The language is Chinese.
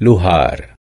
luhar